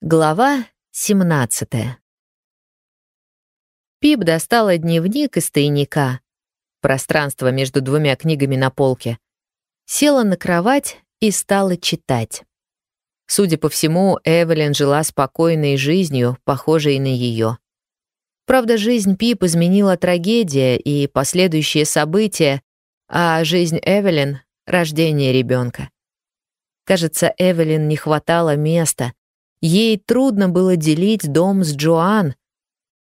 Глава 17 Пип достала дневник из тайника, пространство между двумя книгами на полке, села на кровать и стала читать. Судя по всему, Эвелин жила спокойной жизнью, похожей на ее. Правда, жизнь Пип изменила трагедия и последующие события, а жизнь Эвелин — рождение ребенка. Кажется, Эвелин не хватало места — Ей трудно было делить дом с Джоан.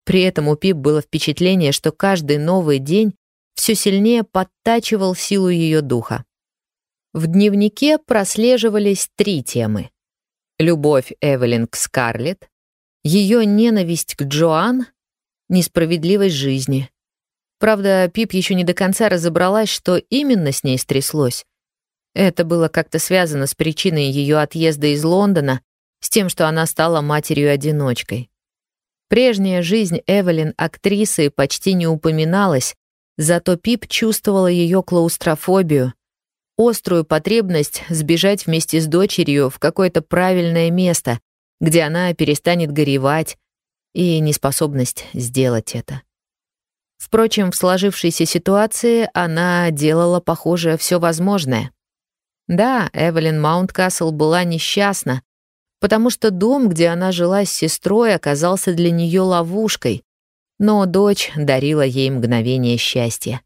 При этом у Пип было впечатление, что каждый новый день все сильнее подтачивал силу ее духа. В дневнике прослеживались три темы. Любовь Эвелин к Скарлетт, ее ненависть к Джоан, несправедливость жизни. Правда, Пип еще не до конца разобралась, что именно с ней стряслось. Это было как-то связано с причиной ее отъезда из Лондона с тем, что она стала матерью-одиночкой. Прежняя жизнь Эвелин актрисы почти не упоминалась, зато Пип чувствовала ее клаустрофобию, острую потребность сбежать вместе с дочерью в какое-то правильное место, где она перестанет горевать, и неспособность сделать это. Впрочем, в сложившейся ситуации она делала, похоже, все возможное. Да, Эвелин Маунткасл была несчастна, потому что дом, где она жила с сестрой, оказался для нее ловушкой, но дочь дарила ей мгновение счастья.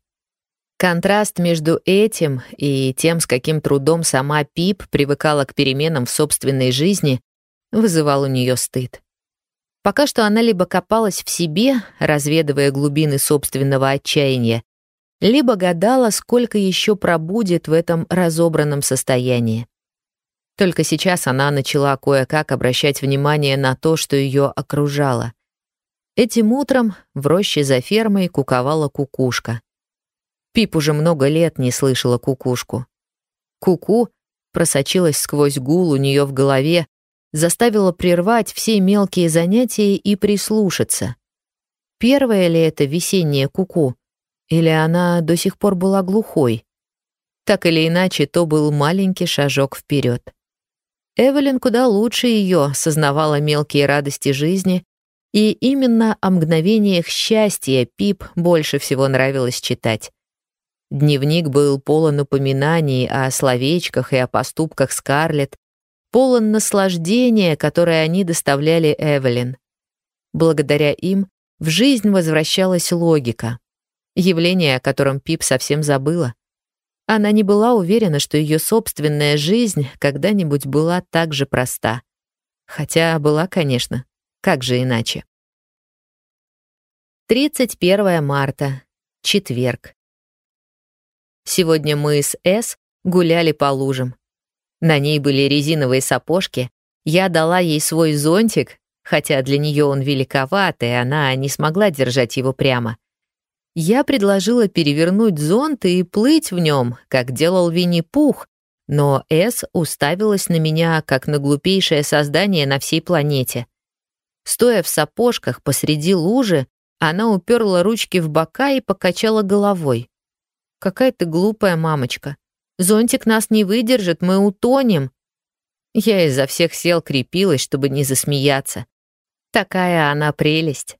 Контраст между этим и тем, с каким трудом сама Пип привыкала к переменам в собственной жизни, вызывал у нее стыд. Пока что она либо копалась в себе, разведывая глубины собственного отчаяния, либо гадала, сколько еще пробудет в этом разобранном состоянии. Только сейчас она начала кое-как обращать внимание на то, что ее окружало. Этим утром в роще за фермой куковала кукушка. Пип уже много лет не слышала кукушку. Куку -ку просочилась сквозь гул у нее в голове, заставила прервать все мелкие занятия и прислушаться. Первое ли это весеннее куку? -ку? Или она до сих пор была глухой? Так или иначе, то был маленький шажок вперед. Эвелин куда лучше ее сознавала мелкие радости жизни, и именно о мгновениях счастья Пип больше всего нравилось читать. Дневник был полон упоминаний о словечках и о поступках Скарлетт, полон наслаждения, которое они доставляли Эвелин. Благодаря им в жизнь возвращалась логика, явление, о котором Пип совсем забыла. Она не была уверена, что ее собственная жизнь когда-нибудь была так же проста. Хотя была, конечно. Как же иначе? 31 марта. Четверг. Сегодня мы с С гуляли по лужам. На ней были резиновые сапожки. Я дала ей свой зонтик, хотя для нее он великоват, и она не смогла держать его прямо. Я предложила перевернуть зонт и плыть в нем, как делал Винни-Пух, но Эс уставилась на меня, как на глупейшее создание на всей планете. Стоя в сапожках посреди лужи, она уперла ручки в бока и покачала головой. «Какая ты глупая мамочка. Зонтик нас не выдержит, мы утонем». Я изо всех сил крепилась, чтобы не засмеяться. Такая она прелесть.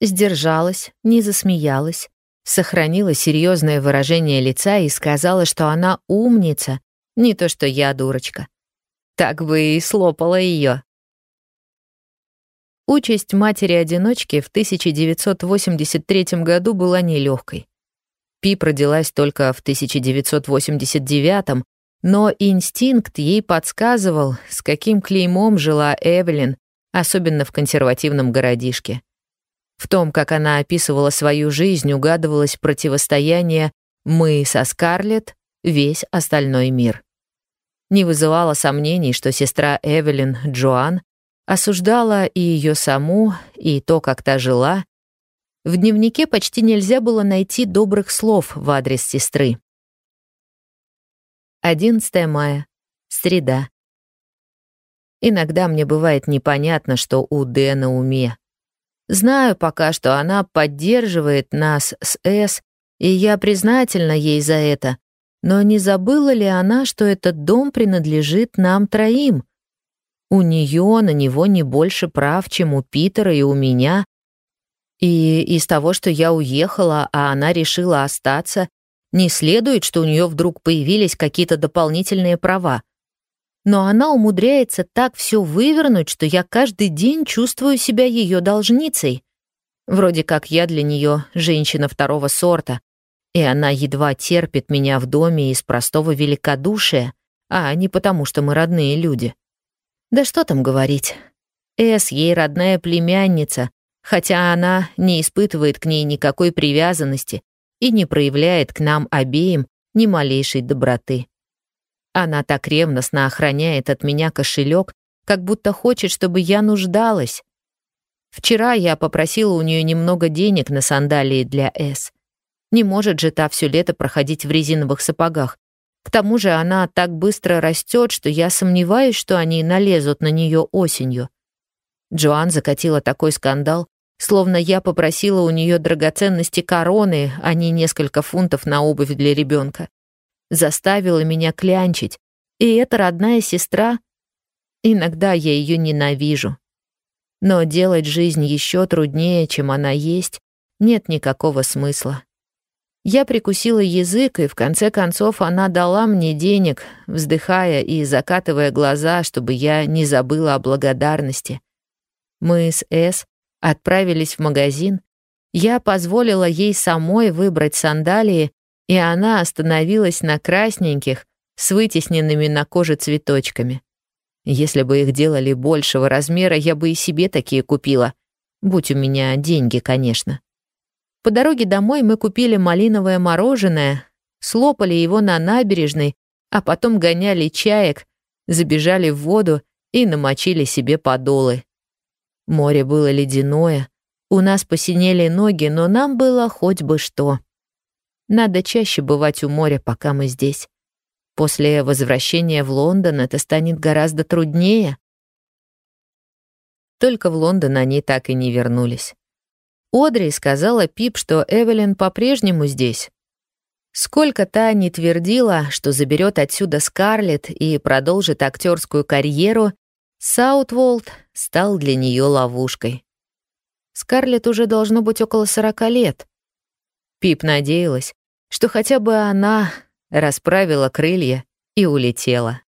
Сдержалась, не засмеялась, сохранила серьезное выражение лица и сказала, что она умница, не то что я дурочка. Так бы и слопала ее. Участь матери-одиночки в 1983 году была нелегкой. Пип родилась только в 1989, но инстинкт ей подсказывал, с каким клеймом жила Эвелин, особенно в консервативном городишке. В том, как она описывала свою жизнь, угадывалось противостояние «мы со Скарлетт, весь остальной мир». Не вызывало сомнений, что сестра Эвелин, Джоан, осуждала и ее саму, и то, как та жила. В дневнике почти нельзя было найти добрых слов в адрес сестры. 11 мая. Среда. Иногда мне бывает непонятно, что у Д на уме. Знаю пока, что она поддерживает нас с С, и я признательна ей за это. Но не забыла ли она, что этот дом принадлежит нам троим? У нее на него не больше прав, чем у Питера и у меня. И из того, что я уехала, а она решила остаться, не следует, что у нее вдруг появились какие-то дополнительные права. Но она умудряется так все вывернуть, что я каждый день чувствую себя ее должницей. Вроде как я для нее женщина второго сорта, и она едва терпит меня в доме из простого великодушия, а не потому, что мы родные люди. Да что там говорить. Эс ей родная племянница, хотя она не испытывает к ней никакой привязанности и не проявляет к нам обеим ни малейшей доброты. Она так ревностно охраняет от меня кошелек, как будто хочет, чтобы я нуждалась. Вчера я попросила у нее немного денег на сандалии для С. Не может же та все лето проходить в резиновых сапогах. К тому же она так быстро растет, что я сомневаюсь, что они налезут на нее осенью. Джоан закатила такой скандал, словно я попросила у нее драгоценности короны, а не несколько фунтов на обувь для ребенка. Заставила меня клянчить. И эта родная сестра... Иногда я ее ненавижу. Но делать жизнь еще труднее, чем она есть, нет никакого смысла. Я прикусила язык, и в конце концов она дала мне денег, вздыхая и закатывая глаза, чтобы я не забыла о благодарности. Мы с С отправились в магазин. Я позволила ей самой выбрать сандалии, и она остановилась на красненьких, с вытесненными на коже цветочками. Если бы их делали большего размера, я бы и себе такие купила. Будь у меня деньги, конечно. По дороге домой мы купили малиновое мороженое, слопали его на набережной, а потом гоняли чаек, забежали в воду и намочили себе подолы. Море было ледяное, у нас посинели ноги, но нам было хоть бы что. Надо чаще бывать у моря, пока мы здесь. После возвращения в Лондон это станет гораздо труднее. Только в Лондон они так и не вернулись. Одри сказала Пип, что Эвелин по-прежнему здесь. Сколько та не твердила, что заберет отсюда Скарлетт и продолжит актерскую карьеру, Саутволд стал для нее ловушкой. Скарлетт уже должно быть около сорока лет. Пип надеялась, что хотя бы она расправила крылья и улетела.